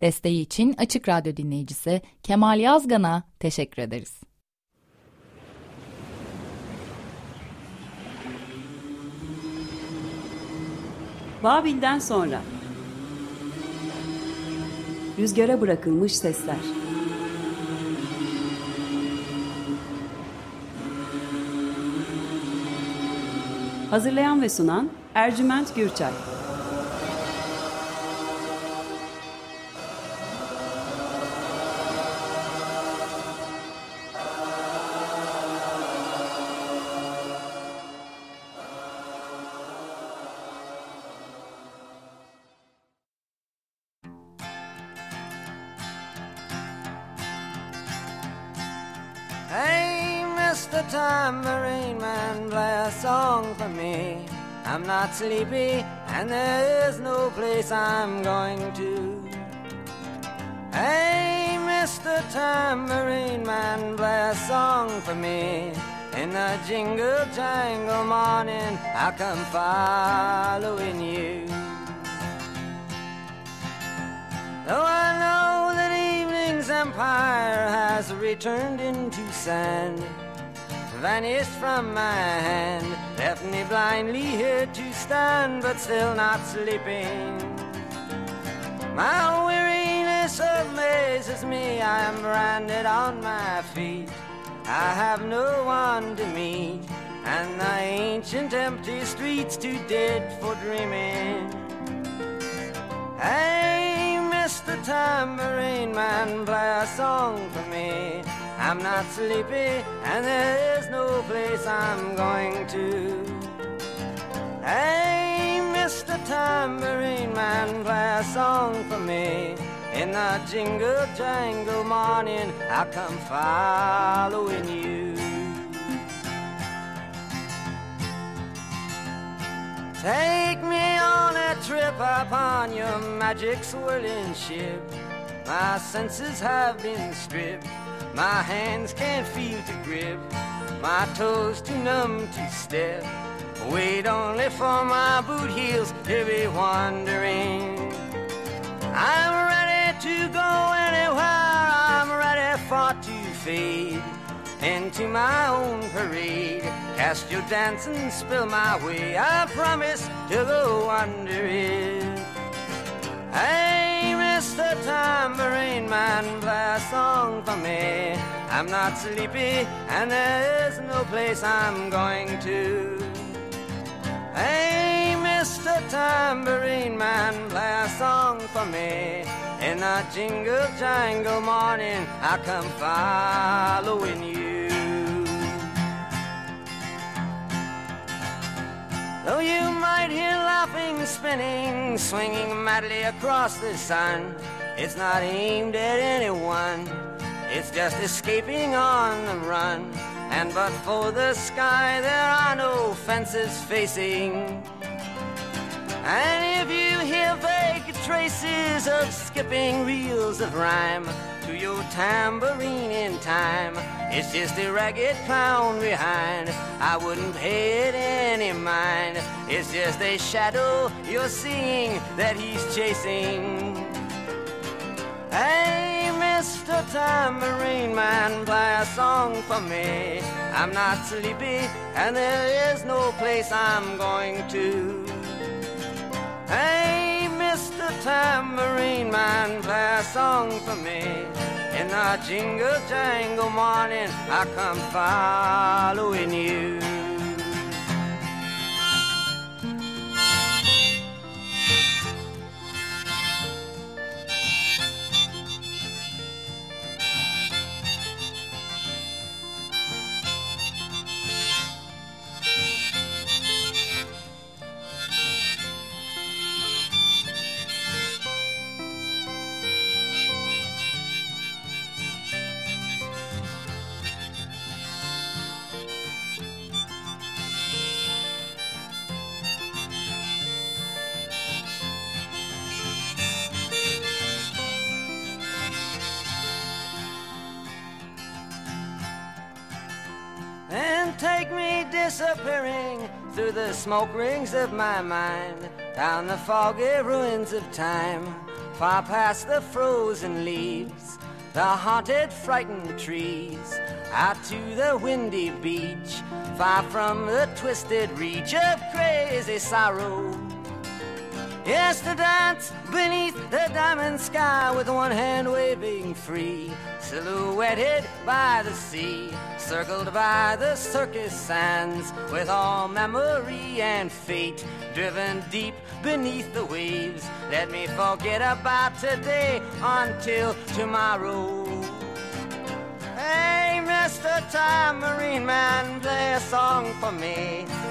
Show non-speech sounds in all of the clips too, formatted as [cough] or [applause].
Desteği için Açık Radyo dinleyicisi Kemal Yazgan'a teşekkür ederiz. Babil'den sonra. Rüzgara bırakılmış sesler. Hazırlayan ve sunan Ercüment Gürçay sleepy, and there's no place I'm going to. Hey, Mr. Tambourine Man, play a song for me. In the jingle jangle morning, I come following you. Though I know that evening's empire has returned into sand vanished from my hand, left me blindly here to stand, but still not sleeping. My weariness amazes me, I am branded on my feet. I have no one to meet, and the ancient empty streets too dead for dreaming. Hey, Mr. Tambourine Man, play a song for me. I'm not sleepy, and there is no place I'm going to. Hey, Mr. Tambourine Man, play a song for me. In the jingle jangle morning, I come following you. Take me on a trip upon your magic swirling ship. My senses have been stripped my hands can't feel to grip, my toes too numb to step. Wait only for my boot heels to be wandering. I'm ready to go anywhere, I'm ready for to fade into my own parade. Cast your dance and spill my way, I promise to go under it. Hey, Mr. Tambourine Man, play a song for me. I'm not sleepy, and there's no place I'm going to. Hey, Mr. Tambourine Man, play a song for me. In a jingle jangle morning, I come following you. Though you might hear laughing, spinning, swinging madly across the sun, it's not aimed at anyone. It's just escaping on the run. And but for the sky, there are no fences facing. And if you hear vague traces of skipping reels of rhyme, to your tambourine in time. It's just a ragged clown behind. I wouldn't pay it any mind. It's just a shadow you're seeing that he's chasing. Hey, Mr. Tambourine Man, play a song for me. I'm not sleepy, and there is no place I'm going to. Hey, Mr. Tambourine Man, play a song for me. In the jingle jangle morning, I come following you. Disappearing through the smoke rings of my mind, down the foggy ruins of time, far past the frozen leaves, the haunted, frightened trees, out to the windy beach, far from the twisted reach of crazy sorrow. Yes, to dance beneath the diamond sky with one hand waving free, silhouetted by the sea, circled by the circus sands, with all memory and fate driven deep beneath the waves. Let me forget about today until tomorrow. Hey, Mr. Time Marine Man, play a song for me.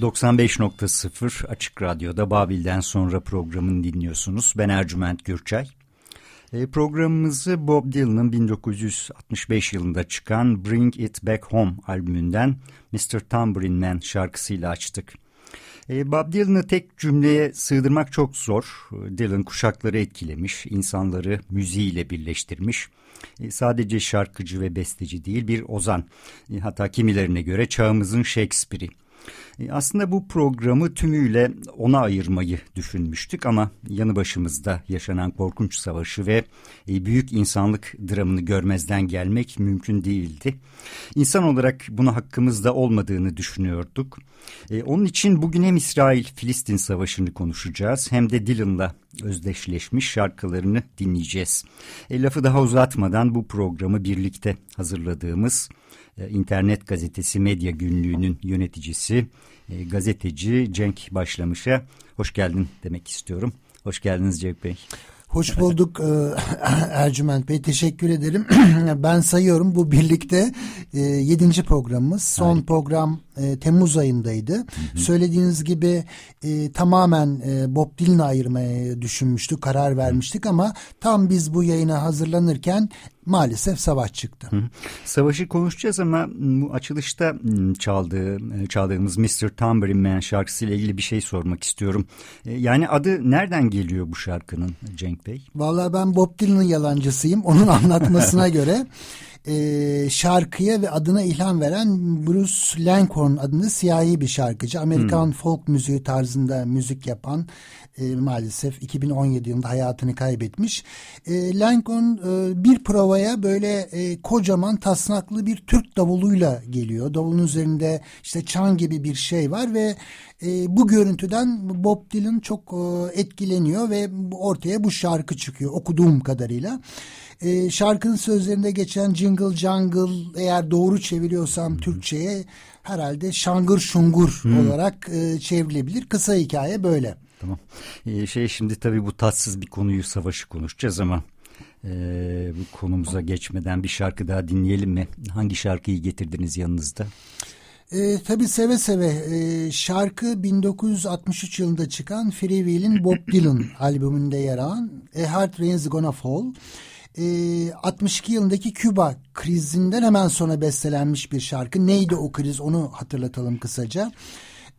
95.0 Açık Radyo'da Babil'den sonra programını dinliyorsunuz. Ben Ercüment Gürçay. E, programımızı Bob Dylan'ın 1965 yılında çıkan Bring It Back Home albümünden Mr. Tambourine Man şarkısıyla açtık. E, Bob Dylan'ı tek cümleye sığdırmak çok zor. Dylan kuşakları etkilemiş, insanları müziğiyle birleştirmiş. E, sadece şarkıcı ve besteci değil bir ozan. E, hatta kimilerine göre çağımızın Shakespeare'i. E, aslında bu programı tümüyle ona ayırmayı düşünmüştük ama yanı başımızda yaşanan korkunç savaşı ve büyük insanlık dramını görmezden gelmek mümkün değildi. İnsan olarak buna hakkımızda olmadığını düşünüyorduk. Onun için bugün hem İsrail-Filistin savaşını konuşacağız hem de Dylan'la özdeşleşmiş şarkılarını dinleyeceğiz. E, lafı daha uzatmadan bu programı birlikte hazırladığımız e, internet gazetesi Medya Günlüğü'nün yöneticisi e, gazeteci Cenk Başlamış'a hoş geldin demek istiyorum. Hoş geldiniz Cenk Bey. Hoş bulduk e, [coughs] Ercüment Bey. Teşekkür ederim. [coughs] ben sayıyorum bu birlikte e, yedinci programımız. Son Harika. program e, Temmuz ayındaydı. Hı hı. Söylediğiniz gibi e, tamamen e, Bob Dylan'ı ayırmaya düşünmüştük, karar vermiştik hı. ama tam biz bu yayına hazırlanırken maalesef savaş çıktı. Hı. Savaşı konuşacağız ama bu açılışta çaldığı, e, çaldığımız Mr. Tambourine Man şarkısıyla ilgili bir şey sormak istiyorum. E, yani adı nereden geliyor bu şarkının Cenk Bey? Vallahi ben Bob Dylan'ın yalancısıyım. Onun anlatmasına [laughs] göre e, şarkıya ve adına ilham veren Bruce Langhorne adında siyahi bir şarkıcı. Amerikan hmm. folk müziği tarzında müzik yapan e, maalesef 2017 yılında hayatını kaybetmiş. E, Langhorne e, bir provaya böyle e, kocaman tasnaklı bir Türk davuluyla geliyor. Davulun üzerinde işte çan gibi bir şey var ve e, bu görüntüden Bob Dylan çok e, etkileniyor ve ortaya bu şarkı çıkıyor okuduğum kadarıyla. E, şarkının sözlerinde geçen Jingle Jungle eğer doğru çeviriyorsam hmm. Türkçe'ye herhalde şangır şungur hmm. olarak e, çevrilebilir. Kısa hikaye böyle. Tamam. Ee, şey şimdi tabii bu tatsız bir konuyu savaşı konuşacağız ama e, bu konumuza geçmeden bir şarkı daha dinleyelim mi? Hangi şarkıyı getirdiniz yanınızda? E, tabii seve seve e, şarkı 1963 yılında çıkan Free Will'in Bob Dylan [clears throat] albümünde yer alan A Hard Rain's Gonna Fall. E, 62 yılındaki Küba krizinden hemen sonra bestelenmiş bir şarkı. Neydi o kriz onu hatırlatalım kısaca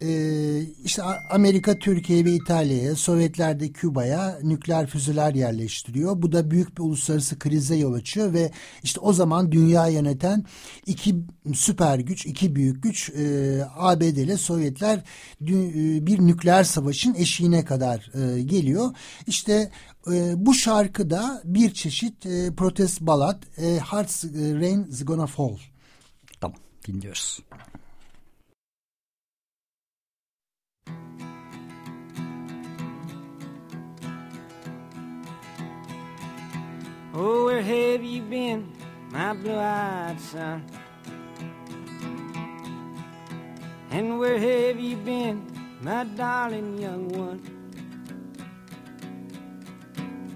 e, işte Amerika Türkiye ve İtalya'ya, Sovyetler de Küba'ya nükleer füzeler yerleştiriyor. Bu da büyük bir uluslararası krize yol açıyor ve işte o zaman dünya yöneten iki süper güç, iki büyük güç e, ABD ile Sovyetler e, bir nükleer savaşın eşiğine kadar e, geliyor. İşte e, bu şarkıda bir çeşit e, protest balat e, Hearts Rain Gonna Fall. Tamam dinliyoruz. Oh, where have you been, my blue-eyed son? And where have you been, my darling young one?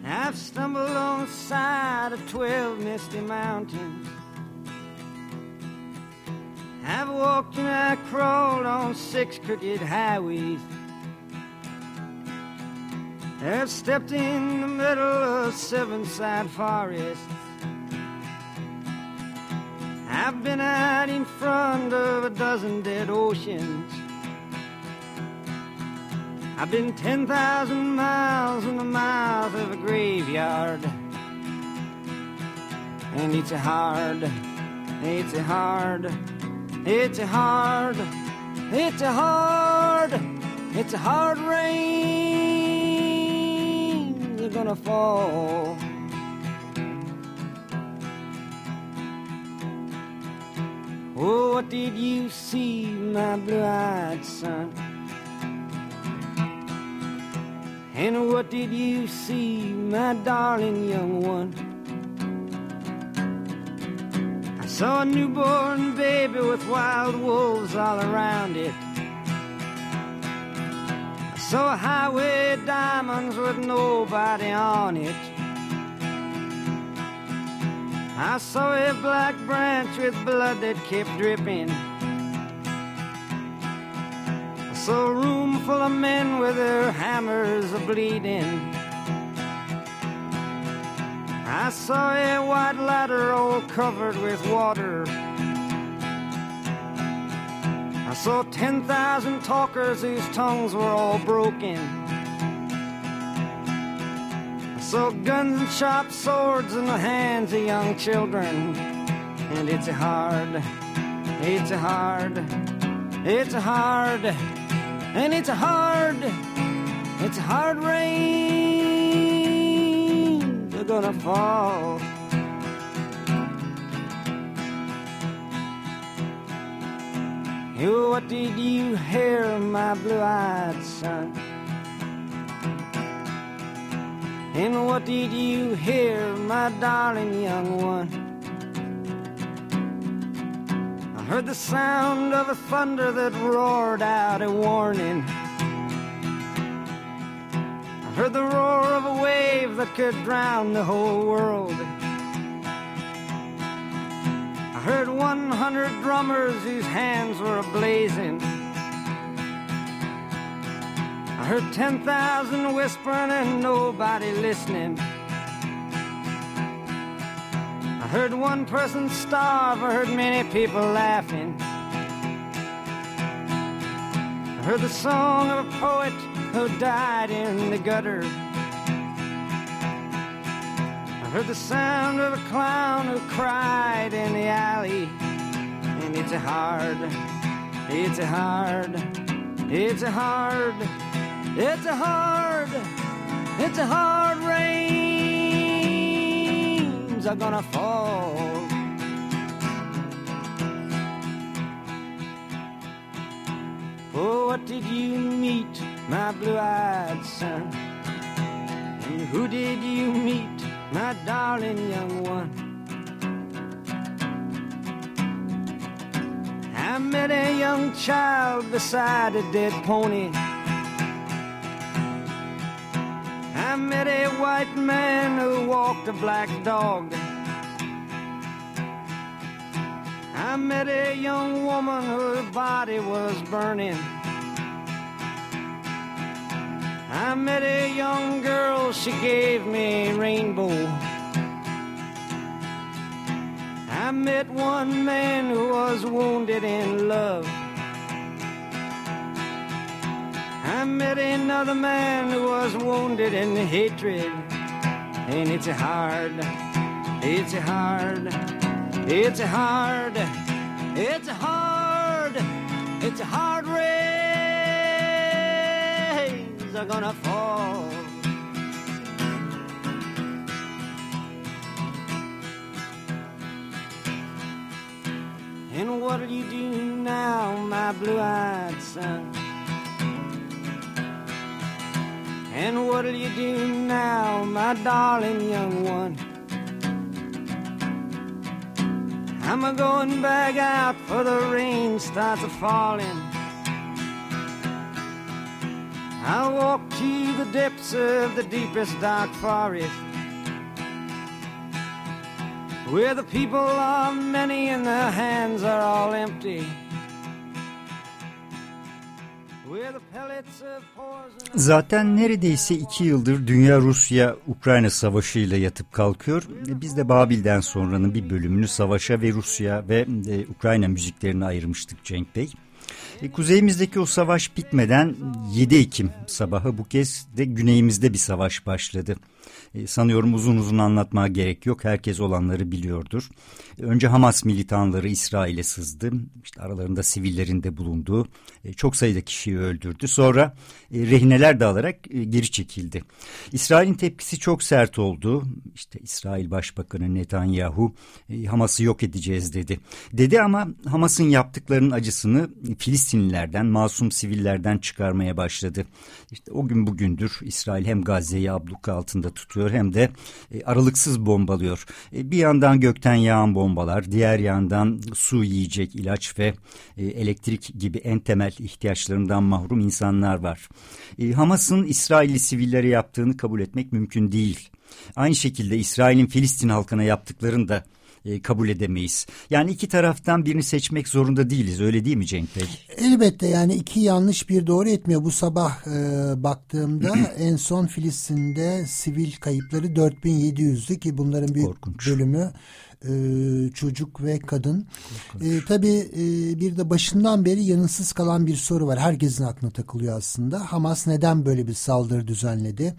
I've stumbled on the side of twelve misty mountains. I've walked and I crawled on six crooked highways. I've stepped in the middle of seven sad forests. I've been out in front of a dozen dead oceans. I've been 10,000 miles in the mouth of a graveyard. And it's a hard, it's a hard, it's a hard, it's a hard, it's a hard rain. Gonna fall. Oh, what did you see, my blue-eyed son? And what did you see, my darling young one? I saw a newborn baby with wild wolves all around it. A highway diamonds with nobody on it. I saw a black branch with blood that kept dripping. I saw a room full of men with their hammers a bleeding. I saw a white ladder all covered with water. Saw 10,000 talkers whose tongues were all broken. I saw guns and sharp swords in the hands of young children. And it's a hard, it's a hard, it's a hard, and it's a hard, it's a hard rain. They're gonna fall. What did you hear, my blue-eyed son? And what did you hear, my darling young one? I heard the sound of a thunder that roared out a warning. I heard the roar of a wave that could drown the whole world. I heard 100 drummers whose hands were ablazing. I heard 10,000 whispering and nobody listening. I heard one person starve, I heard many people laughing. I heard the song of a poet who died in the gutter. Heard the sound of a clown who cried in the alley. And it's a hard, it's a hard, it's a hard, it's a hard, it's a hard rains are gonna fall. Oh, what did you meet, my blue-eyed son? And who did you meet, my darling young one? I met a young child beside a dead pony. I met a white man who walked a black dog. I met a young woman whose body was burning. I met a young girl, she gave me a rainbow. I met one man who was wounded in love. I met another man who was wounded in hatred. And it's hard, it's hard, it's hard, it's hard, it's hard are gonna fall. And what'll you do now, my blue-eyed son? And what'll you do now, my darling young one? I'm a going back out for the rain starts a falling. I'll walk to the depths of the deepest dark forest. Where the people are many and their hands are all empty. Zaten neredeyse iki yıldır Dünya Rusya-Ukrayna savaşıyla yatıp kalkıyor. Biz de Babil'den sonranın bir bölümünü savaşa ve Rusya ve e, Ukrayna müziklerine ayırmıştık Cenk Bey. E, kuzeyimizdeki o savaş bitmeden 7 Ekim sabahı bu kez de güneyimizde bir savaş başladı. E, sanıyorum uzun uzun anlatmaya gerek yok. Herkes olanları biliyordur. E, önce Hamas militanları İsrail'e sızdı. İşte aralarında sivillerin de bulunduğu e, çok sayıda kişiyi öldürdü. Sonra rehineler de alarak geri çekildi. İsrail'in tepkisi çok sert oldu. İşte İsrail Başbakanı Netanyahu Hamas'ı yok edeceğiz dedi. Dedi ama Hamas'ın yaptıklarının acısını Filistinlilerden, masum sivillerden çıkarmaya başladı. İşte o gün bugündür İsrail hem Gazze'yi abluka altında tutuyor hem de e, aralıksız bombalıyor. E, bir yandan gökten yağan bombalar, diğer yandan su, yiyecek, ilaç ve e, elektrik gibi en temel ihtiyaçlarından mahrum insanlar var. Hamas'ın İsrailli sivillere yaptığını kabul etmek mümkün değil. Aynı şekilde İsrail'in Filistin halkına yaptıklarını da e, kabul edemeyiz. Yani iki taraftan birini seçmek zorunda değiliz öyle değil mi Cenk Bey? Elbette yani iki yanlış bir doğru etmiyor. Bu sabah e, baktığımda [clears throat] en son Filistin'de sivil kayıpları 4700'dü ki bunların bir Korkunç. bölümü e, çocuk ve kadın. E, tabii e, bir de başından beri yanıtsız kalan bir soru var. Herkesin aklına takılıyor aslında. Hamas neden böyle bir saldırı düzenledi?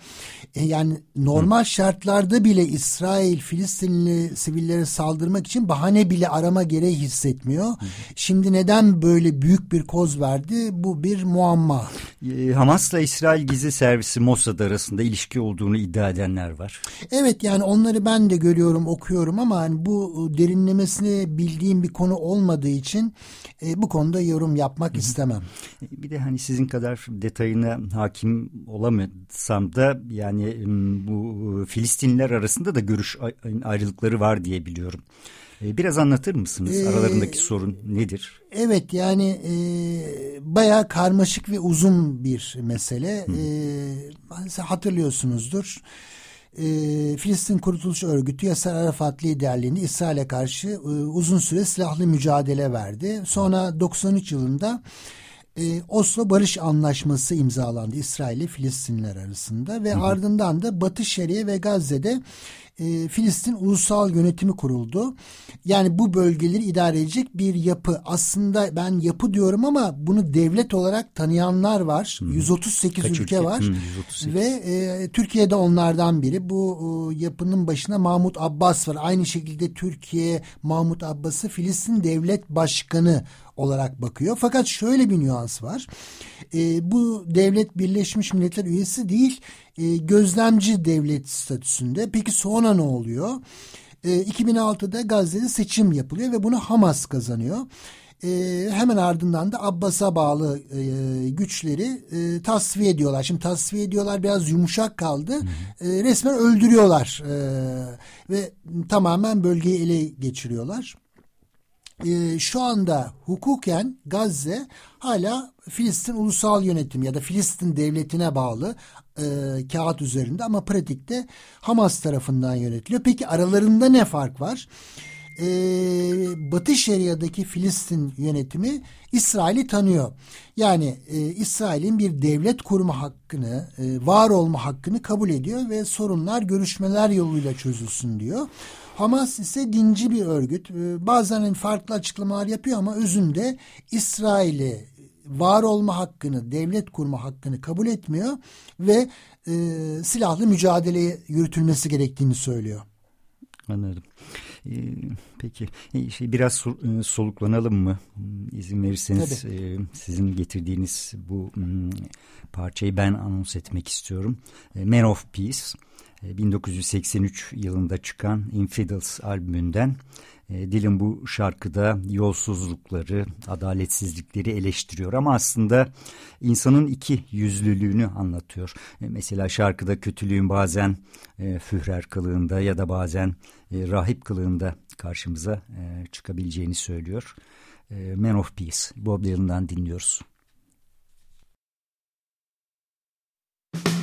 E, yani normal Hı. şartlarda bile İsrail Filistinli sivillere saldırmak için bahane bile arama gereği hissetmiyor. Hı. Şimdi neden böyle büyük bir koz verdi? Bu bir muamma. E, Hamas'la İsrail gizli servisi Mossad arasında ilişki olduğunu iddia edenler var. Evet yani onları ben de görüyorum, okuyorum ama hani bu bu derinlemesine bildiğim bir konu olmadığı için e, bu konuda yorum yapmak istemem. Bir de hani sizin kadar detayına hakim olamasam da yani bu Filistinliler arasında da görüş ayrılıkları var diye biliyorum. E, biraz anlatır mısınız? Ee, Aralarındaki sorun nedir? Evet yani e, bayağı karmaşık ve uzun bir mesele. E, hatırlıyorsunuzdur e, Filistin Kurtuluş Örgütü Yasser Arafat liderliğinde İsrail'e karşı e, uzun süre silahlı mücadele verdi. Sonra 93 yılında e, Oslo Barış Anlaşması imzalandı İsrail ile Filistinler arasında ve hı hı. ardından da Batı Şeria ve Gazze'de e, Filistin Ulusal Yönetimi kuruldu. Yani bu bölgeleri idare edecek bir yapı. Aslında ben yapı diyorum ama bunu devlet olarak tanıyanlar var. Hmm. 138 ülke, ülke var. Hmm, 138. Ve e, Türkiye'de onlardan biri. Bu e, yapının başına Mahmut Abbas var. Aynı şekilde Türkiye Mahmut Abbas'ı Filistin Devlet Başkanı olarak bakıyor. Fakat şöyle bir nüans var. E, bu devlet Birleşmiş Milletler üyesi değil, e, gözlemci devlet statüsünde. Peki sonra ne oluyor? E, 2006'da Gazze'de seçim yapılıyor ve bunu Hamas kazanıyor. E, hemen ardından da Abbas'a bağlı e, güçleri e, tasfiye ediyorlar. Şimdi tasfiye ediyorlar biraz yumuşak kaldı. E, resmen öldürüyorlar e, ve tamamen bölgeyi ele geçiriyorlar e, şu anda hukuken Gazze hala Filistin ulusal yönetim ya da Filistin devletine bağlı e, kağıt üzerinde ama pratikte Hamas tarafından yönetiliyor. Peki aralarında ne fark var? e, Batı Şeria'daki Filistin yönetimi İsrail'i tanıyor. Yani e, İsrail'in bir devlet kurma hakkını, e, var olma hakkını kabul ediyor ve sorunlar görüşmeler yoluyla çözülsün diyor. Hamas ise dinci bir örgüt. E, bazen farklı açıklamalar yapıyor ama özünde İsrail'i var olma hakkını, devlet kurma hakkını kabul etmiyor ve e, silahlı mücadeleye yürütülmesi gerektiğini söylüyor. Anladım. Ee, peki e, şey biraz e, soluklanalım mı? İzin verirseniz e, sizin getirdiğiniz bu hmm, parçayı ben anons etmek istiyorum. E, Man of Peace 1983 yılında çıkan Infidels albümünden e, Dylan bu şarkıda yolsuzlukları, adaletsizlikleri eleştiriyor ama aslında insanın iki yüzlülüğünü anlatıyor. E, mesela şarkıda kötülüğün bazen e, führer kılığında ya da bazen rahip kılığında karşımıza çıkabileceğini söylüyor. Man of Peace, Bob Dylan'dan dinliyoruz. Look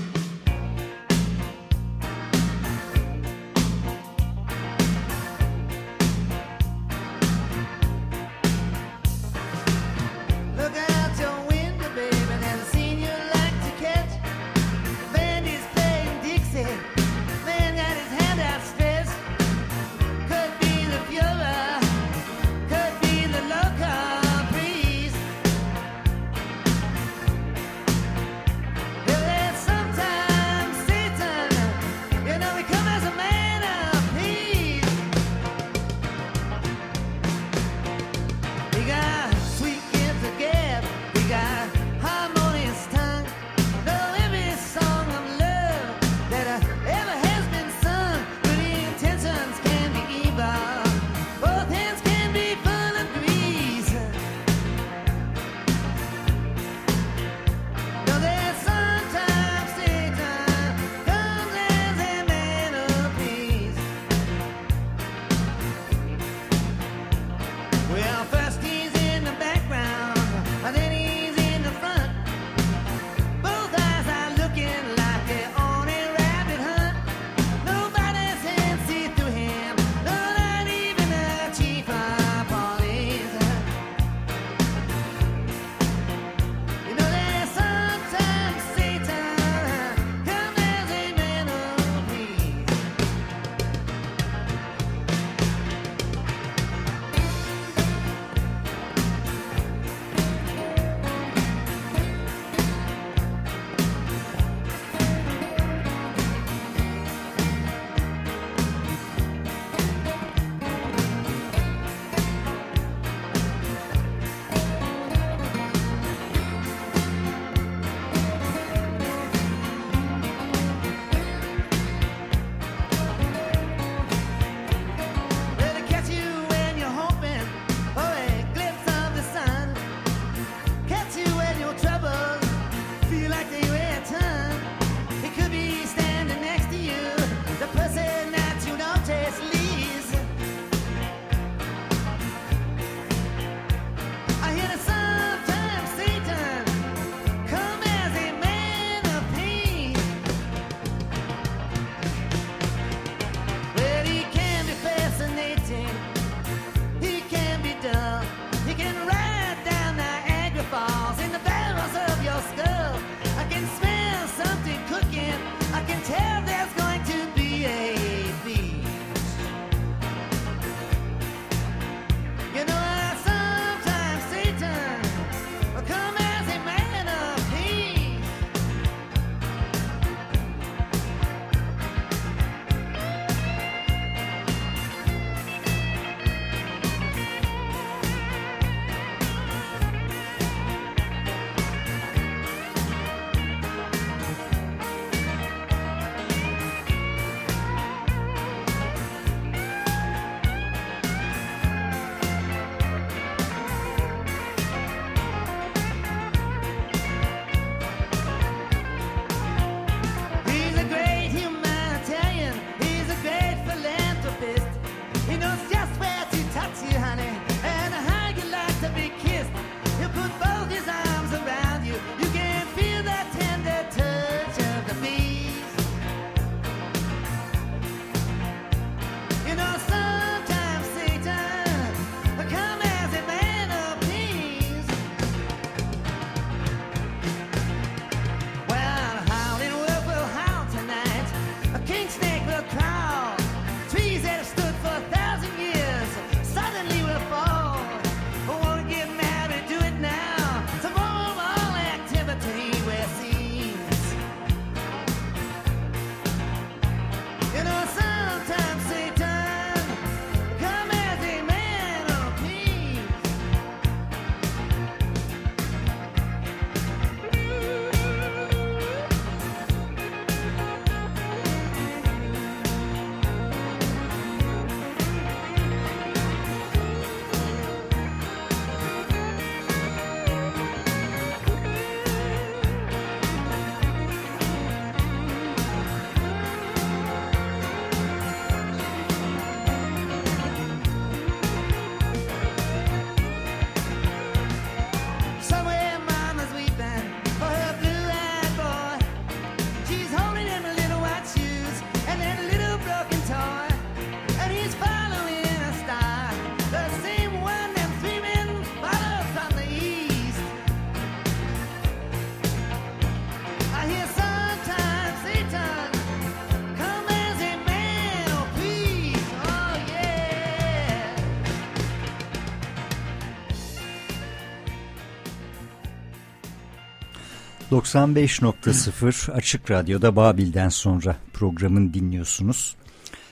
95.0 Açık Radyo'da Babil'den sonra programın dinliyorsunuz.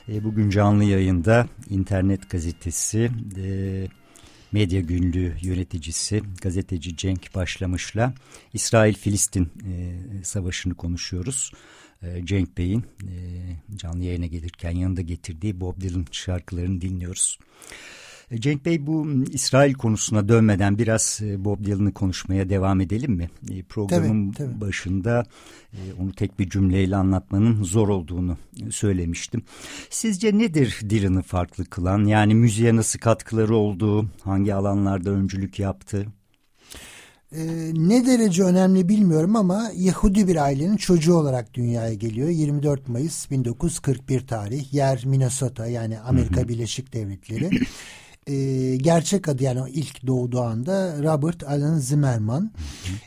E, bugün canlı yayında internet gazetesi, e, medya günlüğü yöneticisi, gazeteci Cenk Başlamış'la İsrail-Filistin e, savaşını konuşuyoruz. Cenk Bey'in canlı yayına gelirken yanında getirdiği Bob Dylan şarkılarını dinliyoruz. E, Cenk Bey bu İsrail konusuna dönmeden biraz e, Bob Dylan'ı konuşmaya devam edelim mi? E, programın tabii, tabii. başında onu tek bir cümleyle anlatmanın zor olduğunu söylemiştim. Sizce nedir Dylan'ı farklı kılan? Yani müziğe nasıl katkıları oldu? Hangi alanlarda öncülük yaptı? Ee, ne derece önemli bilmiyorum ama Yahudi bir ailenin çocuğu olarak dünyaya geliyor. 24 Mayıs 1941 tarih. Yer Minnesota yani Amerika Birleşik Devletleri. [laughs] Ee, gerçek adı yani ilk doğduğu anda Robert Allen Zimmerman.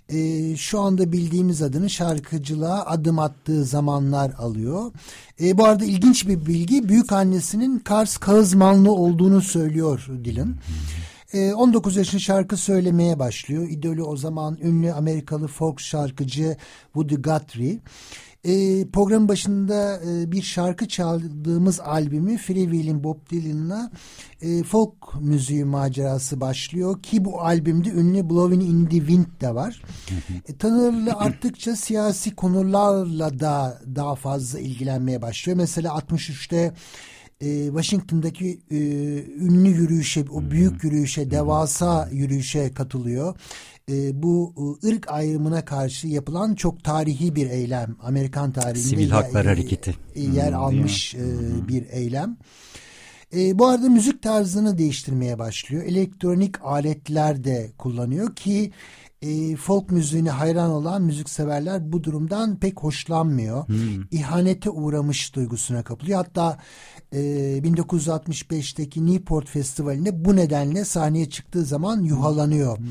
Ee, şu anda bildiğimiz adını şarkıcılığa adım attığı zamanlar alıyor. Ee, bu arada ilginç bir bilgi büyük annesinin Kars Kağızmanlı olduğunu söylüyor Dylan. 19 ee, yaşında şarkı söylemeye başlıyor. İdolü o zaman ünlü Amerikalı folk şarkıcı Woody Guthrie. E, programın başında e, bir şarkı çaldığımız albümü Free Will'in Bob Dylan'la e, folk müziği macerası başlıyor ki bu albümde ünlü Blowing in the Wind de var. e, tanırlı [laughs] arttıkça siyasi konularla da daha fazla ilgilenmeye başlıyor. Mesela 63'te e, Washington'daki e, ünlü yürüyüşe, o büyük yürüyüşe, devasa yürüyüşe katılıyor. E, bu e, ırk ayrımına karşı yapılan çok tarihi bir eylem. Amerikan tarihinde Sivil Haklar yer, Hareketi. E, yer almış e, bir eylem. E, bu arada müzik tarzını değiştirmeye başlıyor. Elektronik aletler de kullanıyor ki e, folk müziğine hayran olan müzikseverler bu durumdan pek hoşlanmıyor. Hmm. İhanete uğramış duygusuna kapılıyor. Hatta e, 1965'teki Newport Festivali'nde bu nedenle sahneye çıktığı zaman yuhalanıyor. Hmm.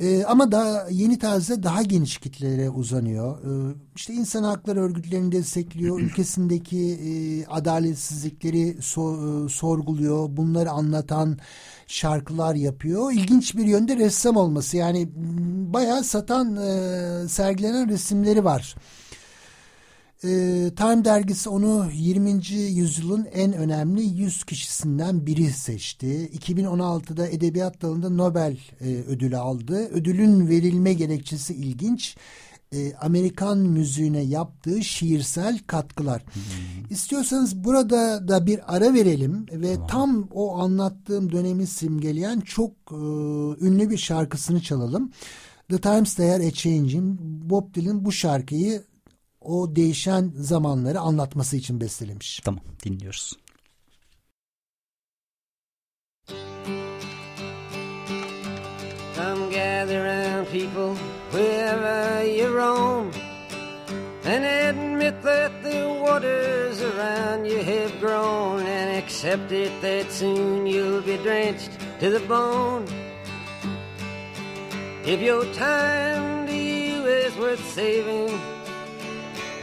E, ama daha yeni tarzda daha geniş kitlelere uzanıyor. E, işte insan hakları örgütlerini destekliyor. [clears throat] Ülkesindeki e, adaletsizlikleri so, e, sorguluyor. Bunları anlatan şarkılar yapıyor. İlginç bir yönde ressam olması. Yani bayağı satan, e, sergilenen resimleri var. E, Time dergisi onu 20. yüzyılın en önemli 100 kişisinden biri seçti. 2016'da edebiyat dalında Nobel e, ödülü aldı. Ödülün verilme gerekçesi ilginç. E, Amerikan müziğine yaptığı şiirsel katkılar. Hmm. İstiyorsanız burada da bir ara verelim ve tamam. tam o anlattığım dönemi simgeleyen çok e, ünlü bir şarkısını çalalım. The Times They Are A Changing. Bob Dylan bu şarkıyı o değişen zamanları anlatması için bestelemiş. Tamam dinliyoruz. Come gather round people wherever you roam And admit that the waters around you have grown And accept it that soon you'll be drenched to the bone If your time to you is worth saving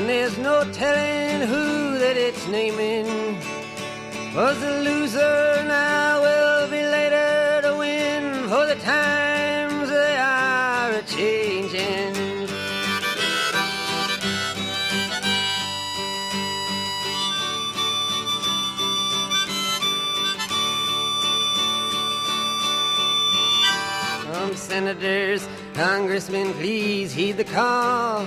And there's no telling who that it's naming was the loser now will be later to win for the times they are a changing. Senators, congressmen, please heed the call.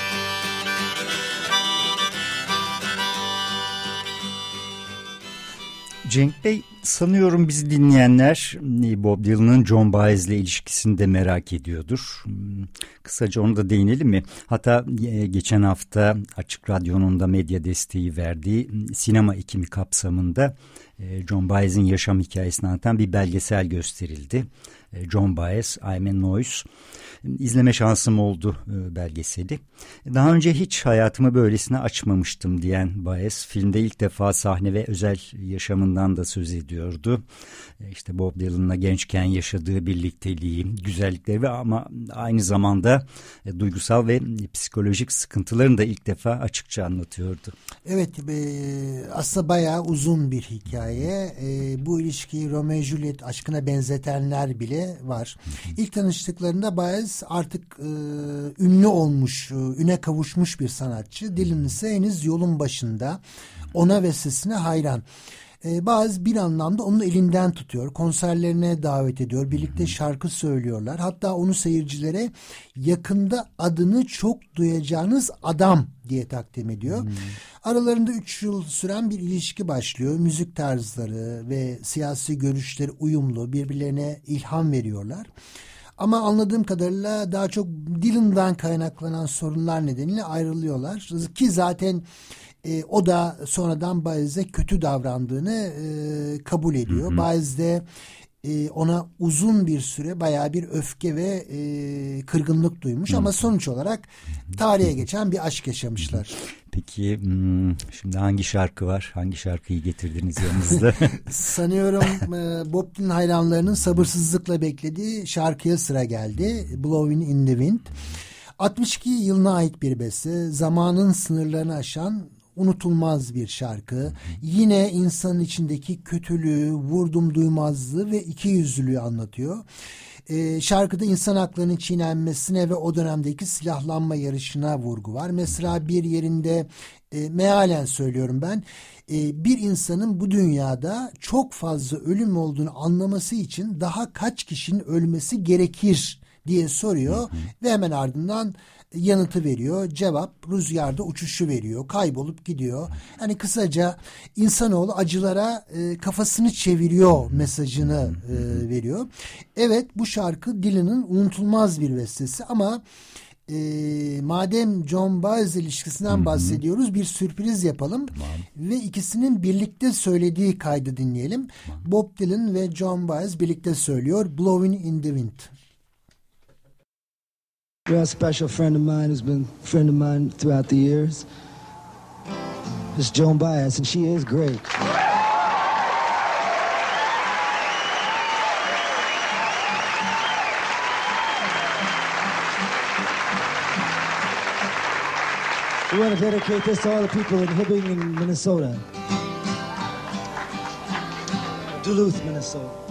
Cenk Bey sanıyorum bizi dinleyenler e, Bob Dylan'ın John Baez ile ilişkisini de merak ediyordur. Hmm, Kısaca onu da değinelim mi? Hatta e, geçen hafta Açık Radyo'nun da medya desteği verdiği sinema ekimi kapsamında e, John Baez'in yaşam hikayesini anlatan bir belgesel gösterildi. John Baez, I'm a Noise izleme şansım oldu e, belgeseli. Daha önce hiç hayatımı böylesine açmamıştım diyen Baez filmde ilk defa sahne ve özel yaşamından da söz ediyordu. E, işte Bob Dylan'la gençken yaşadığı birlikteliği, güzellikleri ve ama aynı zamanda e, duygusal ve psikolojik sıkıntılarını da ilk defa açıkça anlatıyordu. Evet aslında bayağı uzun bir hikaye. Bu ilişkiyi Romeo Juliet aşkına benzetenler bile var. İlk tanıştıklarında Baez Dills artık e, ünlü olmuş, e, üne kavuşmuş bir sanatçı. Dylan ise henüz yolun başında. Ona ve sesine hayran. E, bazı bir anlamda onun elinden tutuyor. Konserlerine davet ediyor. Birlikte şarkı söylüyorlar. Hatta onu seyircilere yakında adını çok duyacağınız adam diye takdim ediyor. Hmm. Aralarında üç yıl süren bir ilişki başlıyor. Müzik tarzları ve siyasi görüşleri uyumlu. Birbirlerine ilham veriyorlar. Ama anladığım kadarıyla daha çok Dylan'dan kaynaklanan sorunlar nedeniyle ayrılıyorlar. Ki zaten e, o da sonradan Baez'e kötü davrandığını e, kabul ediyor. Hı Baez de e, ona uzun bir süre bayağı bir öfke ve e, kırgınlık duymuş. Hı. Ama sonuç olarak tarihe geçen bir aşk yaşamışlar. Peki hmm, şimdi hangi şarkı var? Hangi şarkıyı getirdiniz yanınızda? [laughs] Sanıyorum e, Bob Dylan hayranlarının sabırsızlıkla beklediği şarkıya sıra geldi. Blowing in the Wind. 62 yılına ait bir beste. Zamanın sınırlarını aşan unutulmaz bir şarkı. Yine insanın içindeki kötülüğü, vurdum duymazlığı ve iki yüzlülüğü anlatıyor. Ee, şarkıda insan haklarının çiğnenmesine ve o dönemdeki silahlanma yarışına vurgu var. Mesela bir yerinde e, mealen söylüyorum ben e, bir insanın bu dünyada çok fazla ölüm olduğunu anlaması için daha kaç kişinin ölmesi gerekir diye soruyor hı hı. ve hemen ardından yanıtı veriyor. Cevap rüzgarda uçuşu veriyor. Kaybolup gidiyor. Yani kısaca insanoğlu acılara e, kafasını çeviriyor mesajını e, veriyor. Evet bu şarkı Dylan'ın unutulmaz bir bestesi ama e, madem John Baez ilişkisinden Hı-hı. bahsediyoruz bir sürpriz yapalım tamam. ve ikisinin birlikte söylediği kaydı dinleyelim. Tamam. Bob Dylan ve John Baez birlikte söylüyor Blowing in the Wind. You're a special friend of mine who's been a friend of mine throughout the years. It's Joan Baez, and she is great. We want to dedicate this to all the people in Hibbing, in Minnesota. Duluth, Minnesota.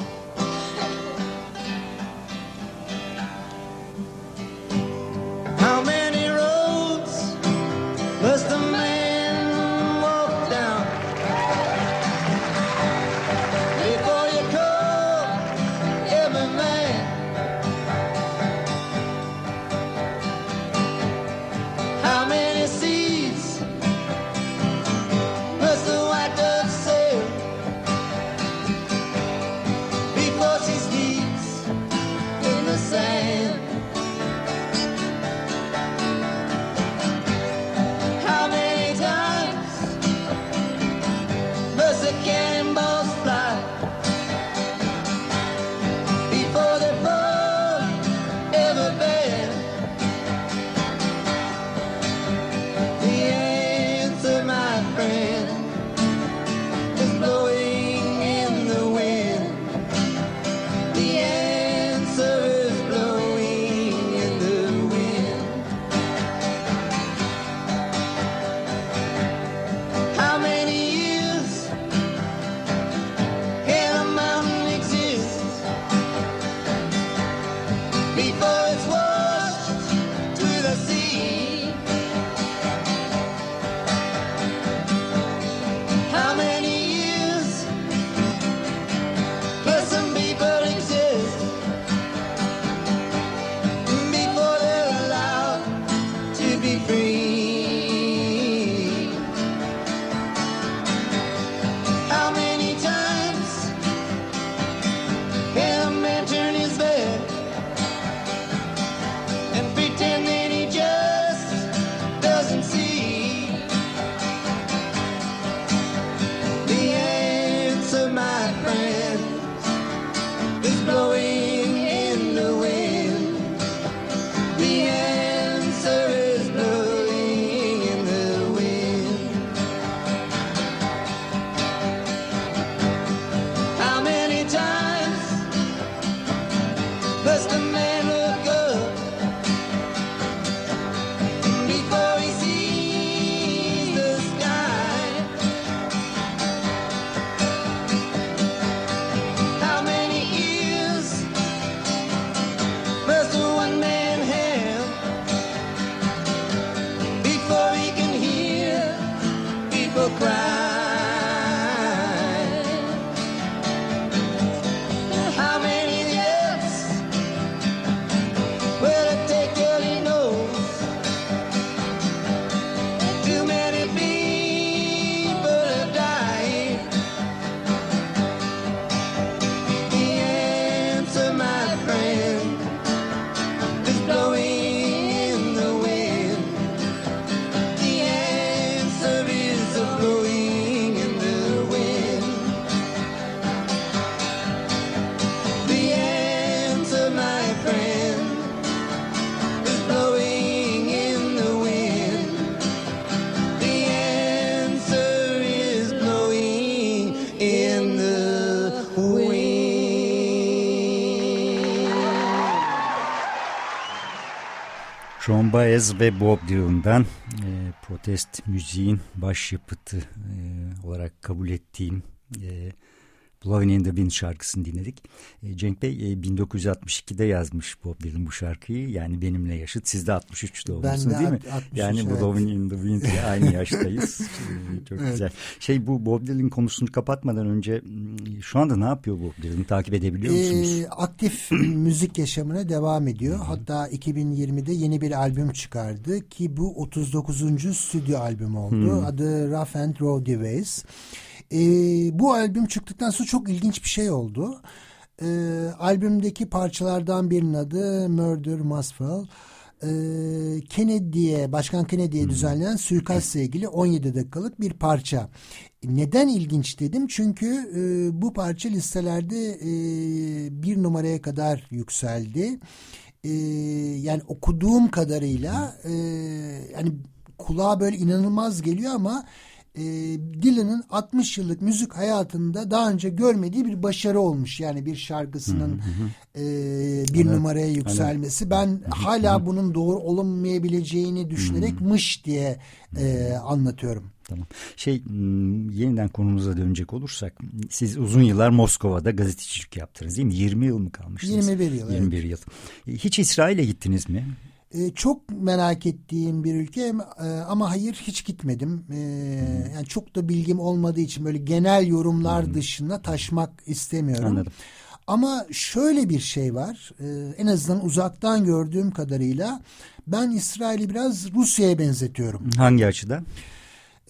John Baez ve Bob Dylan'dan e, protest müziğin başyapıtı e, olarak kabul ettiğim e, Blowing in the Wind şarkısını dinledik. E, Cenk Bey e, 1962'de yazmış Bob Dylan bu şarkıyı. Yani benimle yaşıt. Siz de 63 doğumlusun değil mi? 63, yani evet. Blowing in the Wind aynı [laughs] yaştayız. E, Çok Evet. güzel. Şey bu Bob Dylan konusunu kapatmadan önce şu anda ne yapıyor Bob Dylan? Takip edebiliyor musunuz? Ee, aktif [clears throat] müzik yaşamına devam ediyor. Hatta 2020'de yeni bir albüm çıkardı ki bu 39. stüdyo albümü oldu. Adı Rough and Rowdy Ways. Ee, bu albüm çıktıktan sonra çok ilginç bir şey oldu. Ee, albümdeki parçalardan birinin adı Murder Must Fall. Ee, Kennedy'ye, Başkan Kennedy'ye düzenlenen suikastla ilgili 17 dakikalık bir parça. Neden ilginç dedim? Çünkü e, bu parça listelerde e, bir numaraya kadar yükseldi. E, yani okuduğum kadarıyla e, yani kulağa böyle inanılmaz geliyor ama e, Dylan'ın 60 yıllık müzik hayatında daha önce görmediği bir başarı olmuş. Yani bir şarkısının e, bir numaraya yükselmesi. Ben hala bunun doğru olunmayabileceğini düşünerek mış diye e, anlatıyorum. Tamam. Şey yeniden konumuza dönecek olursak siz uzun yıllar Moskova'da gazetecilik yaptınız değil mi? 20 yıl mı kalmıştınız? 21 yıl, 21 yıl. E, Hiç İsrail'e gittiniz mi? E, çok merak ettiğim bir ülke e, ama hayır hiç gitmedim. E, yani çok da bilgim olmadığı için böyle genel yorumlar dışında taşmak istemiyorum. Anladım. Ama şöyle bir şey var. e, en azından uzaktan gördüğüm kadarıyla ben İsrail'i biraz Rusya'ya benzetiyorum. Hangi açıdan?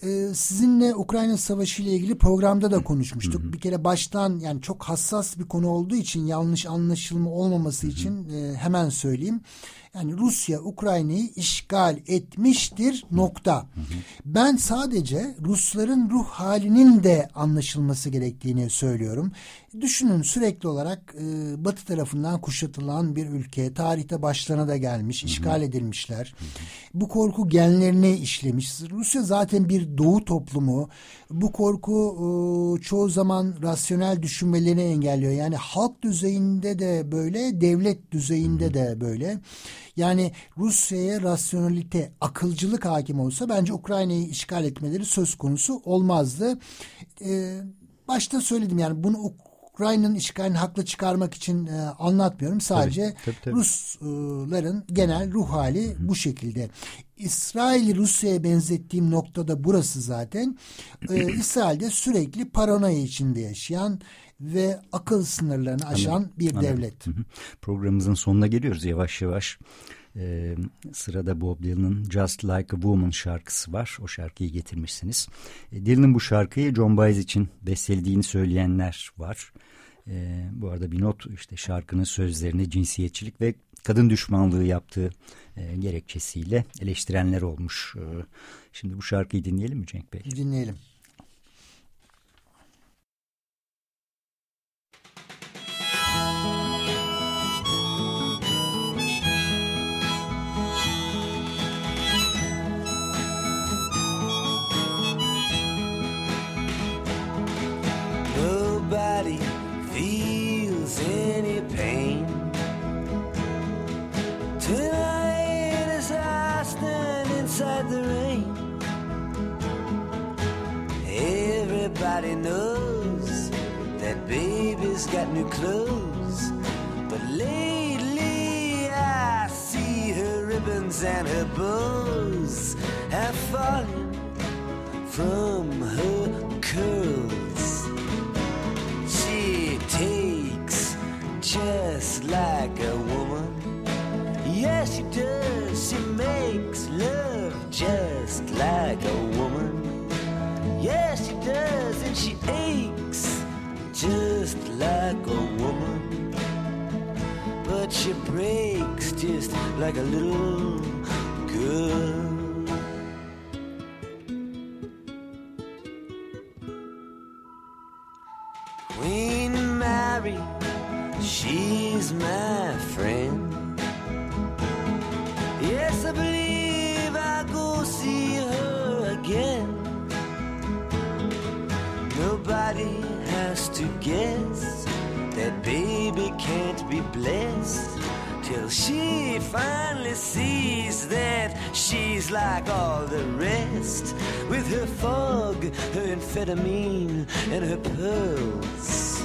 Ee, sizinle Ukrayna Savaşı ile ilgili programda da konuşmuştuk. Bir kere baştan yani çok hassas bir konu olduğu için yanlış anlaşılma olmaması için e, hemen söyleyeyim. Yani Rusya Ukrayna'yı işgal etmiştir nokta. Ben sadece Rusların ruh halinin de anlaşılması gerektiğini söylüyorum. Düşünün sürekli olarak e, Batı tarafından kuşatılan bir ülke. Tarihte başlarına da gelmiş, işgal edilmişler. Bu korku genlerine işlemiş. Rusya zaten bir doğu toplumu. Bu korku e, çoğu zaman rasyonel düşünmelerini engelliyor. Yani halk düzeyinde de böyle, devlet düzeyinde de böyle. Yani Rusya'ya rasyonelite, akılcılık hakim olsa bence Ukrayna'yı işgal etmeleri söz konusu olmazdı. E, başta söyledim yani bunu Ukrayna'nın işgalini haklı çıkarmak için e, anlatmıyorum. Sadece tabii, tabii. Rusların genel ruh hali bu şekilde. İsrail'i Rusya'ya benzettiğim noktada burası zaten. Ee, [clears throat] İsrail'de sürekli paranoya içinde yaşayan ve akıl sınırlarını aşan bir Anladım. devlet. Hı hı. Programımızın sonuna geliyoruz yavaş yavaş. Ee, sırada Bob Dylan'ın Just Like a Woman şarkısı var. O şarkıyı getirmişsiniz. E, Dylan'ın bu şarkıyı John Baez için bestelediğini söyleyenler var. E, bu arada bir not işte şarkının sözlerini cinsiyetçilik ve kadın düşmanlığı yaptığı e, gerekçesiyle eleştirenler olmuş. E, şimdi bu şarkıyı dinleyelim mi Cenk Bey? Dinleyelim. New clothes. But lately I see her ribbons and her bows have fallen from her curls. She takes just like a woman. Yes, she does. She makes love just like a woman. Like a woman. But she breaks just like a little girl. Queen Mary, she's my friend. Yes, I believe I go see her again. Nobody has to guess that baby can't be blessed till she finally sees that She's like all the rest, with her fog, her amphetamine, and her pearls.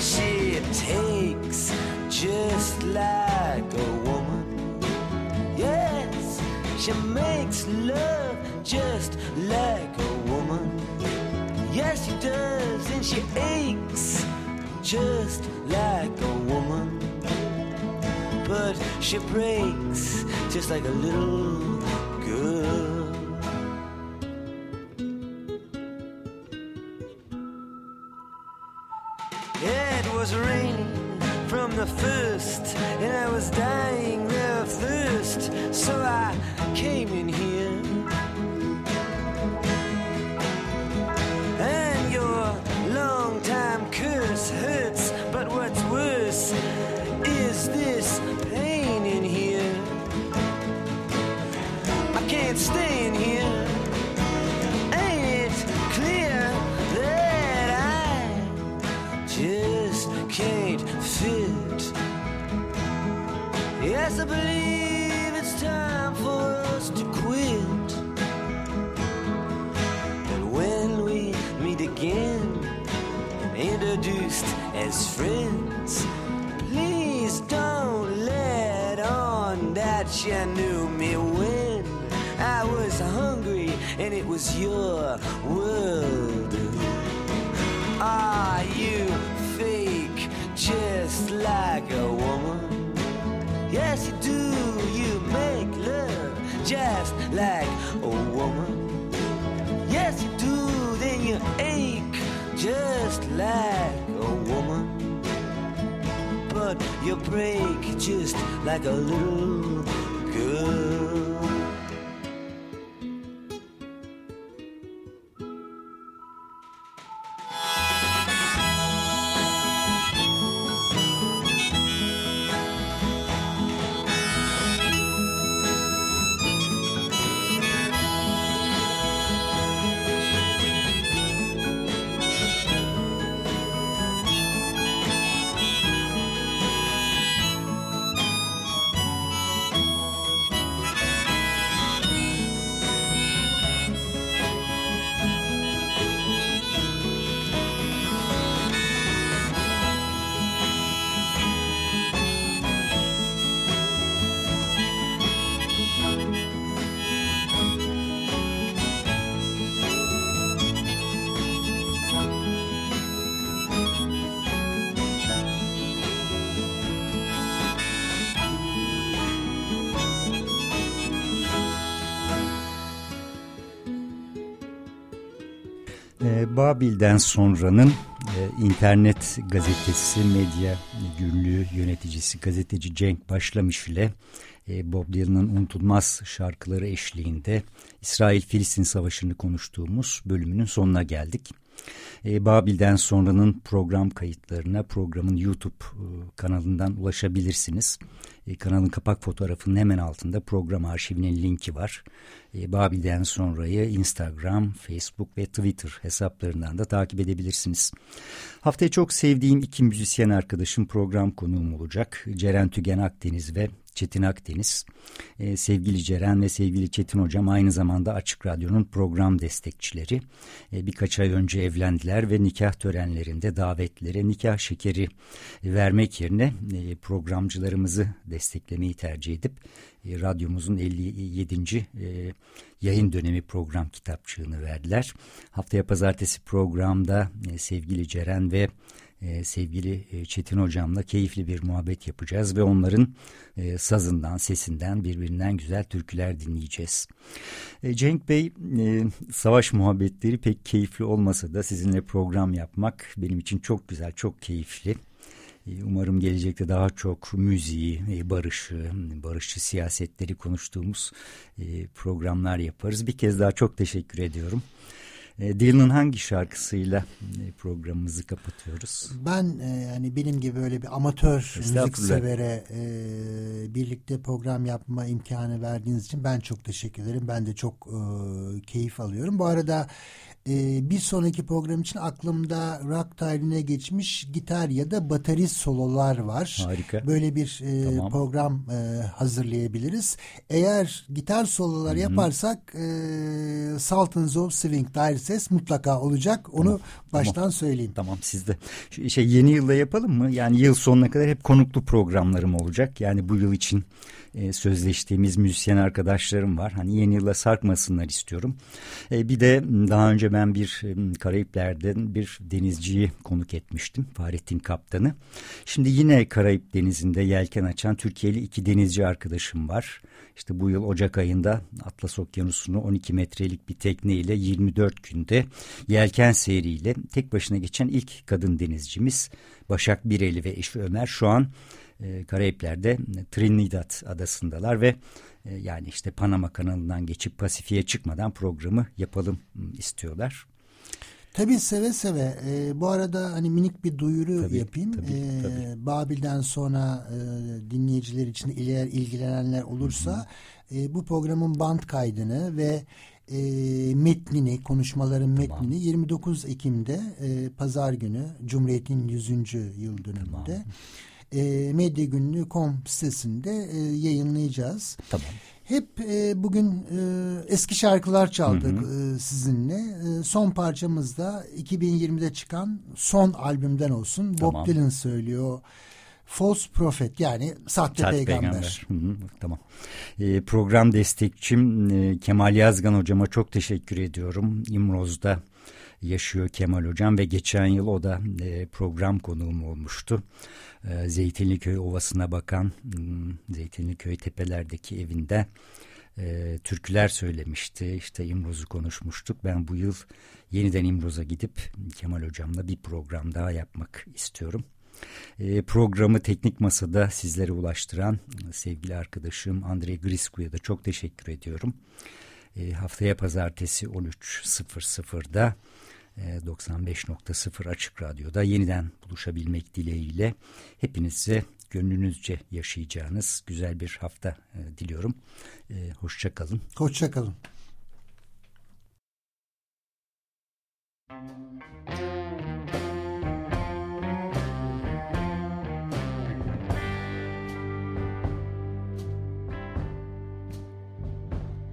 She takes just like a woman. Yes, she makes love just like a woman. Yes, she does, and she aches just like a woman. But she breaks just like a little girl. It was raining from the first, and I was dying of thirst, so I came in here. I can't stay in here. Ain't it clear that I just can't fit? Yes, I believe it's time for us to quit. But when we meet again, introduced as friends, please don't let on that you knew me and it was your world. Are you fake just like a woman? Yes, you do. You make love just like a woman. Yes, you do. Then you ache just like a woman. But you break just like a little Babil'den sonranın e, internet gazetesi, medya günlüğü yöneticisi, gazeteci Cenk Başlamış ile e, Bob Dylan'ın unutulmaz şarkıları eşliğinde İsrail-Filistin Savaşı'nı konuştuğumuz bölümünün sonuna geldik. E, Babil'den sonranın program kayıtlarına programın YouTube e, kanalından ulaşabilirsiniz. E, kanalın kapak fotoğrafının hemen altında program arşivinin linki var. E, Babil'den sonrayı Instagram, Facebook ve Twitter hesaplarından da takip edebilirsiniz. Haftaya çok sevdiğim iki müzisyen arkadaşım program konuğum olacak. Ceren Tügen Akdeniz ve Çetin Akdeniz. Ee, sevgili Ceren ve sevgili Çetin Hocam aynı zamanda Açık Radyo'nun program destekçileri. Ee, birkaç ay önce evlendiler ve nikah törenlerinde davetlere nikah şekeri vermek yerine e, programcılarımızı desteklemeyi tercih edip e, radyomuzun 57. E, yayın dönemi program kitapçığını verdiler. Haftaya pazartesi programda e, sevgili Ceren ve e, sevgili e, Çetin hocamla keyifli bir muhabbet yapacağız ve onların e, sazından, sesinden birbirinden güzel türküler dinleyeceğiz. E, Cenk Bey, e, savaş muhabbetleri pek keyifli olmasa da sizinle program yapmak benim için çok güzel, çok keyifli. Umarım gelecekte daha çok müziği, barışı, barışçı siyasetleri konuştuğumuz programlar yaparız. Bir kez daha çok teşekkür ediyorum. E, Dylan'ın hangi şarkısıyla e, programımızı kapatıyoruz? Ben e, yani benim gibi böyle bir amatör müzik severe e, birlikte program yapma imkanı verdiğiniz için ben çok teşekkür ederim. Ben de çok e, keyif alıyorum. Bu arada E, bir sonraki program için aklımda rock tarihine geçmiş gitar ya da baterist sololar var. Harika. Böyle bir e, Tamam. program e, hazırlayabiliriz. Eğer gitar sololar yaparsak e, Sultans of Swing dair ses mutlaka olacak. Onu baştan söyleyeyim. Tamam sizde. Şey yeni yılda yapalım mı? Yani yıl sonuna kadar hep konuklu programlarım olacak. Yani bu yıl için e, sözleştiğimiz müzisyen arkadaşlarım var. Hani yeni yıla sarkmasınlar istiyorum. E, bir de daha önce ben bir m, Karayipler'den bir denizciyi konuk etmiştim. Fahrettin Kaptan'ı. Şimdi yine Karayip Denizi'nde yelken açan Türkiye'li iki denizci arkadaşım var. İşte bu yıl Ocak ayında Atlas Okyanusu'nu 12 metrelik bir tekneyle 24 günde yelken seyriyle tek başına geçen ilk kadın denizcimiz Başak Bireli ve eşi Ömer şu an e, Karayipler'de Trinidad adasındalar ve e, yani işte Panama kanalından geçip Pasifik'e çıkmadan programı yapalım istiyorlar. Tabii seve seve. Ee, bu arada hani minik bir duyuru Tabii, yapayım. tabii, Ee, tabii. Babil'den sonra e, dinleyiciler için eğer ilgilenenler olursa e, bu programın band kaydını ve e, metnini, konuşmaların metnini 29 Ekim'de e, Pazar günü Cumhuriyet'in 100. yıl dönümünde e, Medya Günlüğü.com sitesinde e, yayınlayacağız. Tamam. Hep e, bugün e, eski şarkılar çaldık e, sizinle. E, son parçamız da 2020'de çıkan son albümden olsun. Tamam. Bob Dylan söylüyor. False Prophet yani sahte, Sahte peygamber. Hı hı, tamam. Ee, program destekçim e, Kemal Yazgan hocama çok teşekkür ediyorum. İmroz'da yaşıyor Kemal hocam ve geçen yıl o da e, program konuğum olmuştu. E, Zeytinliköy Ovası'na bakan hmm, Zeytinliköy tepelerdeki evinde e, türküler söylemişti. İşte İmroz'u konuşmuştuk. Ben bu yıl yeniden İmroz'a gidip Kemal hocamla bir program daha yapmak istiyorum. E, programı teknik masada sizlere ulaştıran e, sevgili arkadaşım Andrei Grisku'ya da çok teşekkür ediyorum. E, haftaya pazartesi 13.00'da e, 95.0 Açık Radyo'da yeniden buluşabilmek dileğiyle hepinize gönlünüzce yaşayacağınız güzel bir hafta e, diliyorum. E, hoşça kalın. Hoşçakalın.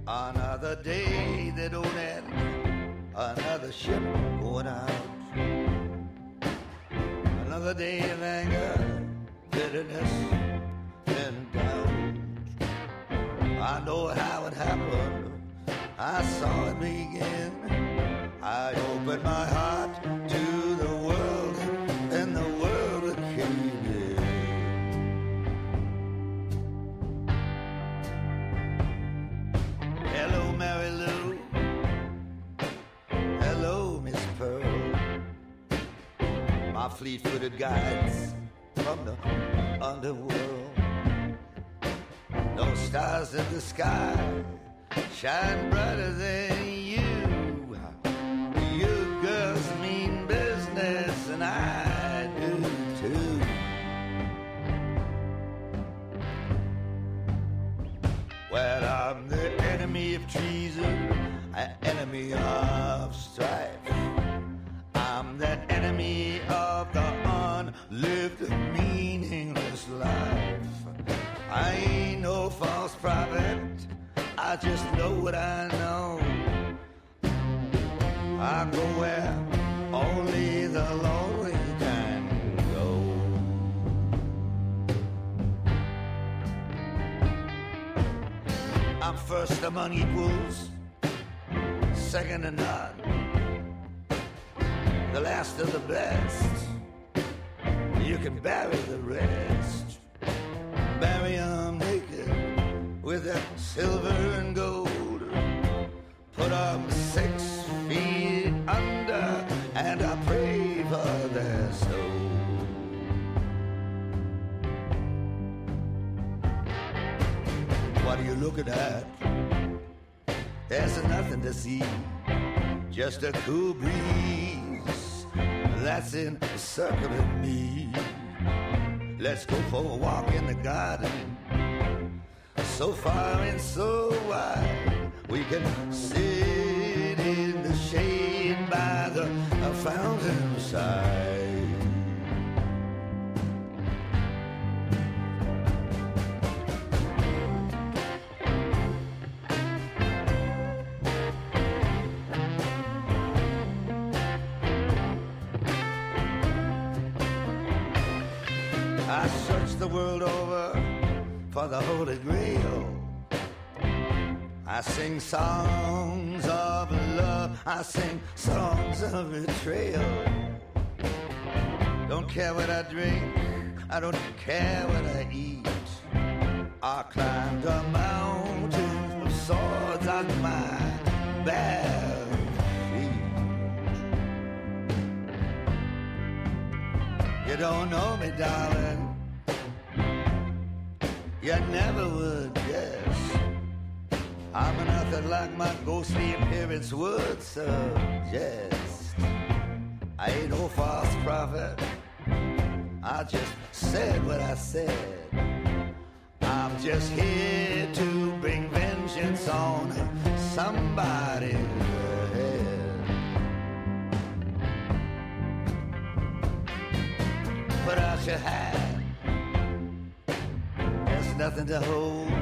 Another day that don't end, another ship out. Another day of anger, bitterness, and doubt. I know how it happened, I saw it begin. I opened my heart My fleet-footed guides from the underworld. No stars in the sky shine brighter than you. You girls mean business, and I do too. Well, I'm the enemy of treason, an enemy of strife. I just know what I know. I go where only the lonely can go. I'm first among equals, second to none, the last of the best. You can bury the rest, bury 'em with that silver and gold. Put Put 'em six feet under, and I pray for their soul. What are you looking at? There's nothing to see, just a cool breeze that's encircling me. Let's go for a walk in the garden, so far and so wide. We can sit in the shade by the fountain side. I searched the world over the Holy Grail. I sing songs of love, I sing songs of betrayal. Don't care what I drink, I don't care what I eat. I climbed a mountain with swords on my bare feet. You don't know me, darling. You never would guess. I'm nothing like my ghostly appearance would suggest. I ain't no false prophet. I just said what I said. I'm just here to bring vengeance on somebody's head. Put out your hand. Nothing to hold.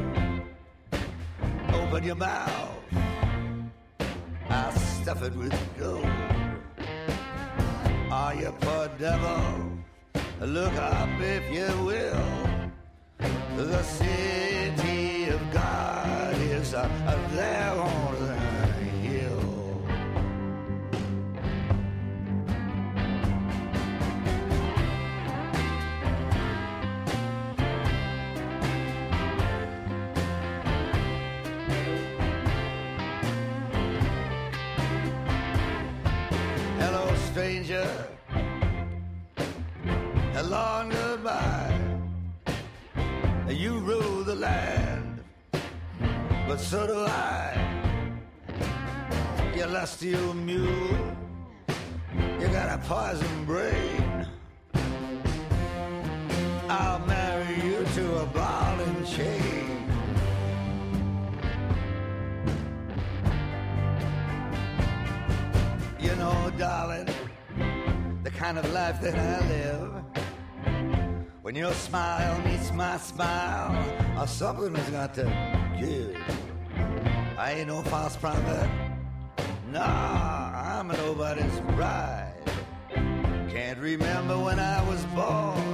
Open your mouth. I'll stuff it with gold. Are you poor devil? Look up if you will. The city of God is uh, there on long goodbye. You rule the land, but so do I. You lusty old mule. You got a poison brain. I'll marry you to a ball and chain. You know, darling, the kind of life that I live. When your smile meets my smile, or something has got to give. I ain't no false prophet. Nah, I'm nobody's bride. Can't remember when I was born,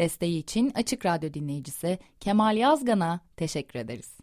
Desteği için Açık Radyo dinleyicisi Kemal Yazgan'a teşekkür ederiz.